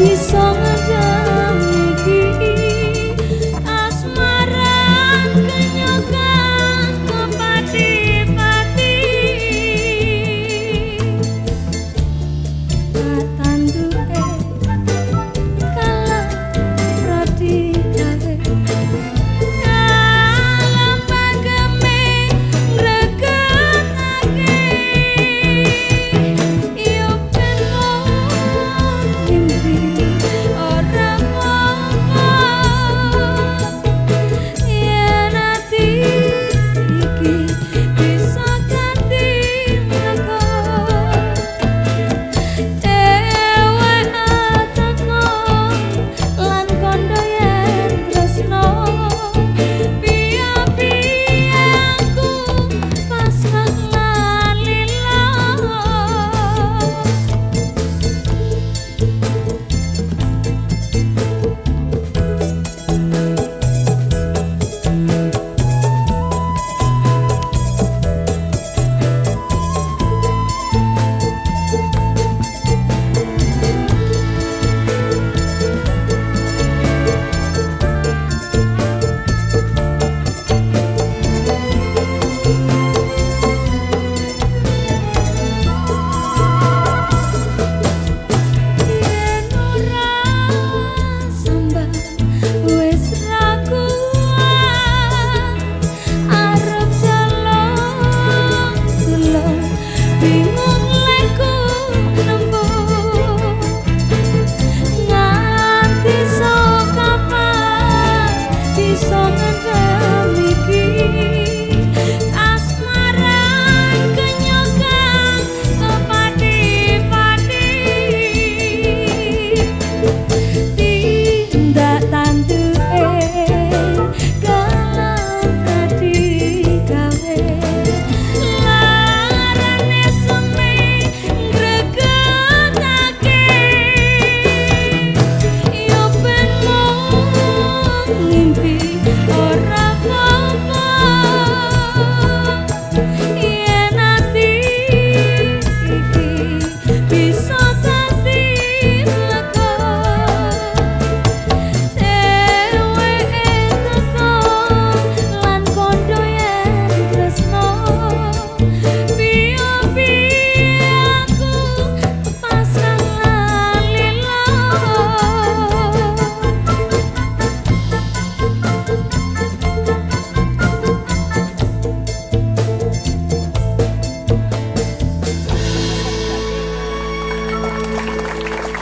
一生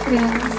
kasih.